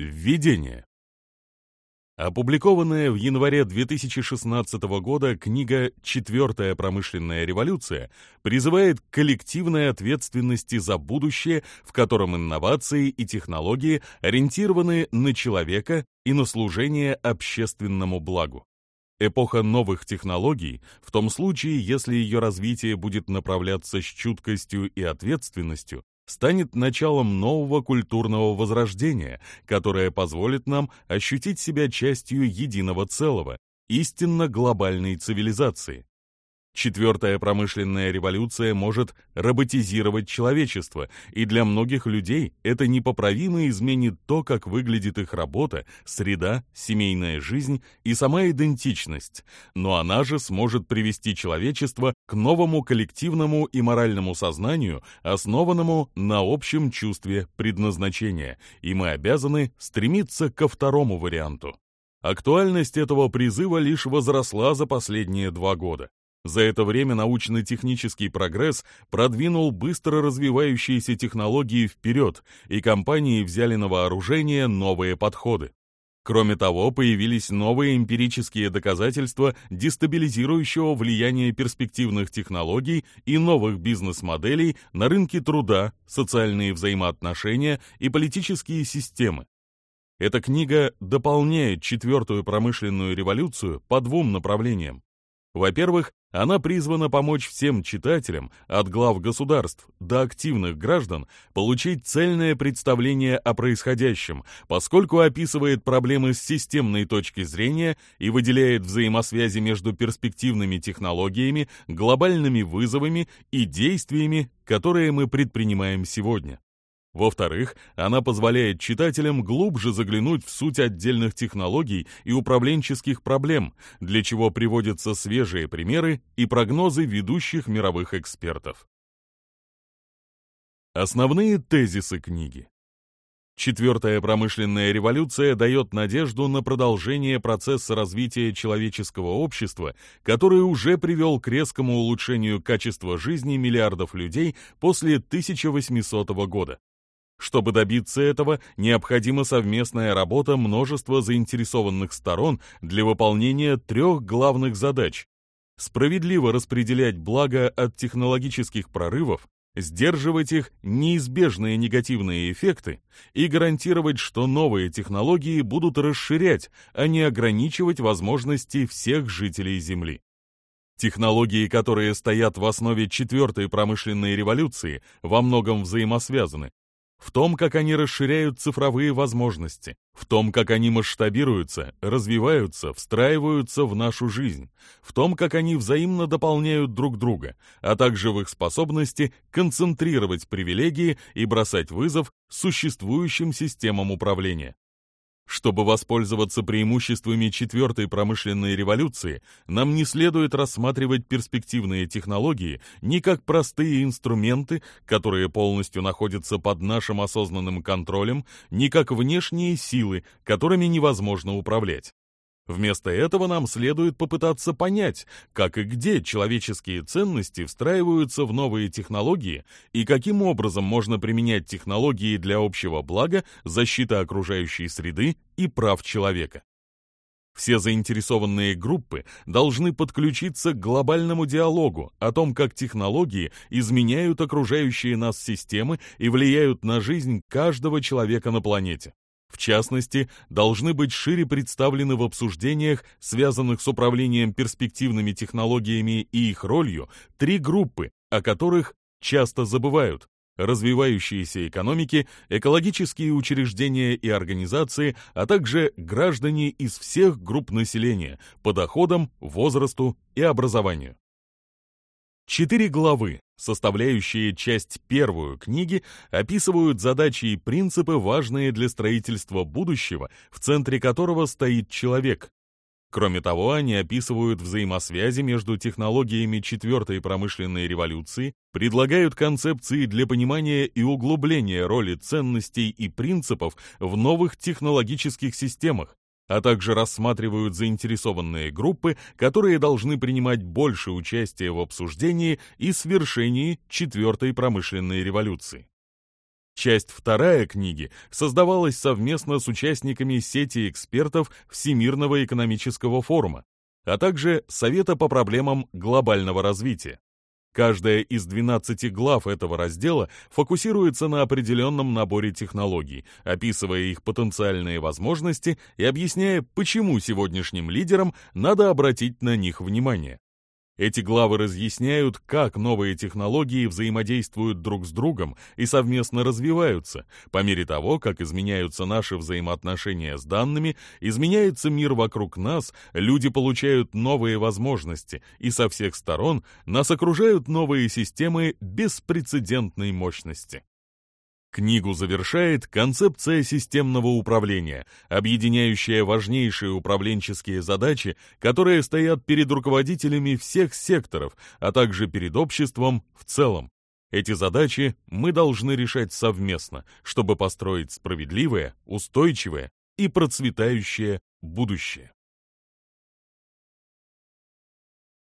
Введение. Опубликованная в январе 2016 года книга «Четвертая промышленная революция» призывает к коллективной ответственности за будущее, в котором инновации и технологии ориентированы на человека и на служение общественному благу. Эпоха новых технологий, в том случае, если ее развитие будет направляться с чуткостью и ответственностью, станет началом нового культурного возрождения, которое позволит нам ощутить себя частью единого целого, истинно глобальной цивилизации. Четвертая промышленная революция может роботизировать человечество, и для многих людей это непоправимо изменит то, как выглядит их работа, среда, семейная жизнь и сама идентичность, но она же сможет привести человечество к новому коллективному и моральному сознанию, основанному на общем чувстве предназначения, и мы обязаны стремиться ко второму варианту. Актуальность этого призыва лишь возросла за последние два года. За это время научно-технический прогресс продвинул быстро развивающиеся технологии вперед, и компании взяли на вооружение новые подходы. Кроме того, появились новые эмпирические доказательства дестабилизирующего влияния перспективных технологий и новых бизнес-моделей на рынки труда, социальные взаимоотношения и политические системы. Эта книга дополняет четвертую промышленную революцию по двум направлениям во-первых, она призвана помочь всем читателям, от глав государств до активных граждан, получить цельное представление о происходящем, поскольку описывает проблемы с системной точки зрения и выделяет взаимосвязи между перспективными технологиями, глобальными вызовами и действиями, которые мы предпринимаем сегодня. Во-вторых, она позволяет читателям глубже заглянуть в суть отдельных технологий и управленческих проблем, для чего приводятся свежие примеры и прогнозы ведущих мировых экспертов. Основные тезисы книги. Четвертая промышленная революция дает надежду на продолжение процесса развития человеческого общества, который уже привел к резкому улучшению качества жизни миллиардов людей после 1800 года. Чтобы добиться этого, необходима совместная работа множества заинтересованных сторон для выполнения трех главных задач. Справедливо распределять благо от технологических прорывов, сдерживать их неизбежные негативные эффекты и гарантировать, что новые технологии будут расширять, а не ограничивать возможности всех жителей Земли. Технологии, которые стоят в основе четвертой промышленной революции, во многом взаимосвязаны, в том, как они расширяют цифровые возможности, в том, как они масштабируются, развиваются, встраиваются в нашу жизнь, в том, как они взаимно дополняют друг друга, а также в их способности концентрировать привилегии и бросать вызов существующим системам управления. Чтобы воспользоваться преимуществами четвертой промышленной революции, нам не следует рассматривать перспективные технологии не как простые инструменты, которые полностью находятся под нашим осознанным контролем, не как внешние силы, которыми невозможно управлять. Вместо этого нам следует попытаться понять, как и где человеческие ценности встраиваются в новые технологии и каким образом можно применять технологии для общего блага, защиты окружающей среды и прав человека. Все заинтересованные группы должны подключиться к глобальному диалогу о том, как технологии изменяют окружающие нас системы и влияют на жизнь каждого человека на планете. В частности, должны быть шире представлены в обсуждениях, связанных с управлением перспективными технологиями и их ролью, три группы, о которых часто забывают развивающиеся экономики, экологические учреждения и организации, а также граждане из всех групп населения по доходам, возрасту и образованию. Четыре главы составляющие часть первую книги, описывают задачи и принципы, важные для строительства будущего, в центре которого стоит человек. Кроме того, они описывают взаимосвязи между технологиями четвертой промышленной революции, предлагают концепции для понимания и углубления роли ценностей и принципов в новых технологических системах, а также рассматривают заинтересованные группы, которые должны принимать больше участия в обсуждении и свершении четвертой промышленной революции. Часть вторая книги создавалась совместно с участниками сети экспертов Всемирного экономического форума, а также Совета по проблемам глобального развития. Каждая из 12 глав этого раздела фокусируется на определенном наборе технологий, описывая их потенциальные возможности и объясняя, почему сегодняшним лидерам надо обратить на них внимание. Эти главы разъясняют, как новые технологии взаимодействуют друг с другом и совместно развиваются. По мере того, как изменяются наши взаимоотношения с данными, изменяется мир вокруг нас, люди получают новые возможности, и со всех сторон нас окружают новые системы беспрецедентной мощности. Книгу завершает концепция системного управления, объединяющая важнейшие управленческие задачи, которые стоят перед руководителями всех секторов, а также перед обществом в целом. Эти задачи мы должны решать совместно, чтобы построить справедливое, устойчивое и процветающее будущее.